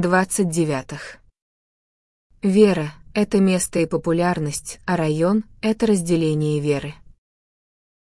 29. Вера — это место и популярность, а район — это разделение веры.